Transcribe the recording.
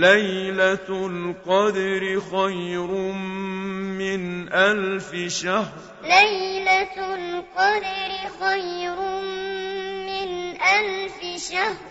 لَيْلَةُ الْقَدْرِ خَيْرٌ مِّنْ أَلْفِ شَهْرٍ. لَيْلَةُ الْقَدْرِ خَيْرٌ مِّنْ أَلْفِ شَهْرٍ.